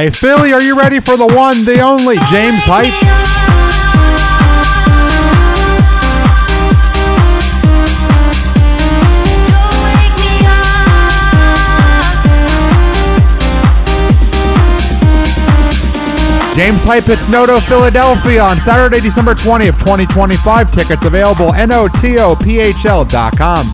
Hey, Philly, are you ready for the one, the only James Hype? James Hype hits Noto Philadelphia on Saturday, December 20th, 2025. Tickets available notophl.com.